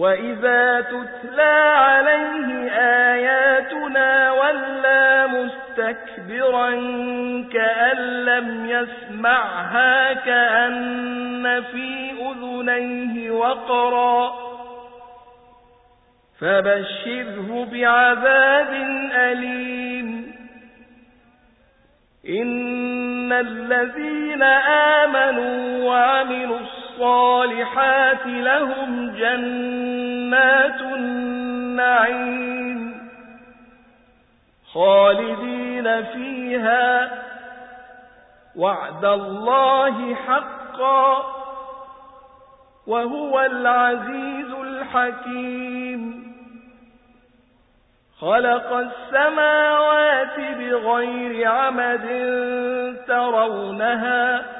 وإذا تتلى عليه آياتنا ولا مستكبرا كأن لم يسمعها كأن في أذنيه وقرا فبشره بعذاب أليم إن الذين آمنوا وعملوا الصالحات لهم جنات النعيم خالدين فيها وعد الله حقا وهو العزيز الحكيم خلق السماوات بغير عمد ترونها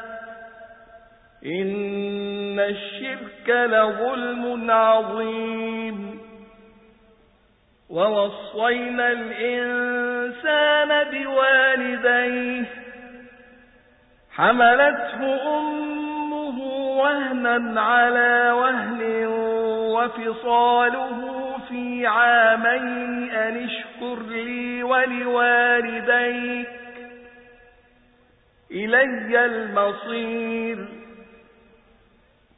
إن الشرك لظلم عظيم. ووصينا الإنسان بوالديه. حملته أمه وهنا على وهن وفصاله في عامين أن اشكر لي ولوالديك. إلي المصير.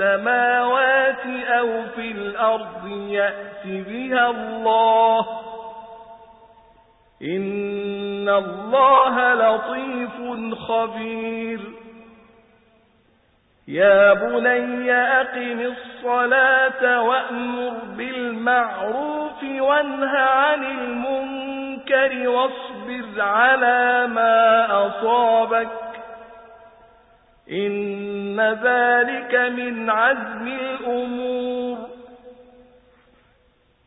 السماوات أو في الأرض يأت بها الله. إن الله لطيف خبير. يا بني أقم الصلاة وأمر بالمعروف وانه عن المنكر واصبر على ما أصابك. إن ذلك من عزم الأمور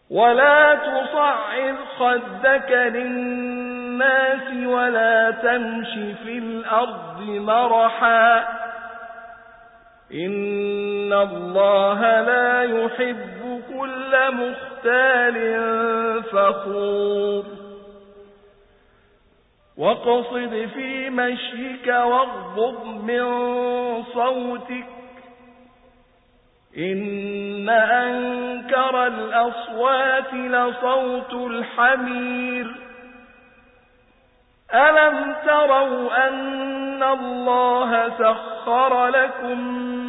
ولا تصعر خدك للناس ولا تمش في الأرض مرحا إن الله لا يحب كل مختال فخور واقصد في مشيك واغضب من صوتك. إن أنكر الأصوات لصوت الحمير. ألم تروا أن الله سخر لكم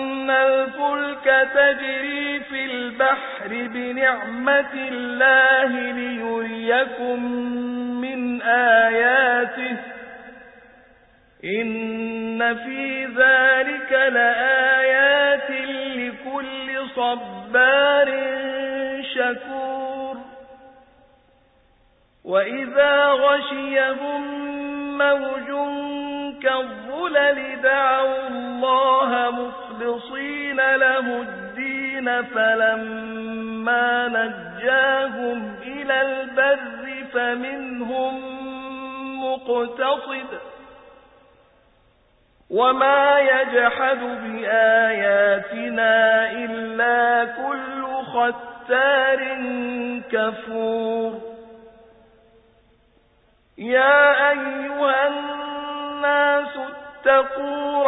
الفلك تجري في البحر بنعمة الله ليريكم من آياته. إن في ذلك لآيات لكل صبار شكور. وإذا غشيهم موج كالظلل دعوا الله مخلصين له الدين فلما نجاهم إلى البر فمنهم مقتصد وما يجحد بآياتنا إلا كل ختار كفور يا أيها الناس اتقوا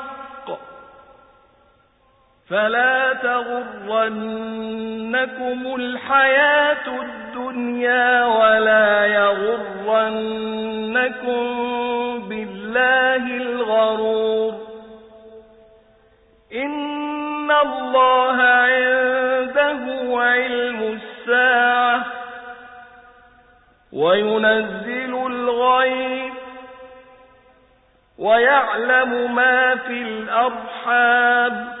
فلا تغرنكم الحياة الدنيا ولا يغرنكم بالله الغرور. إن الله عنده علم الساعة وينزل الغيب ويعلم ما في الأرحام.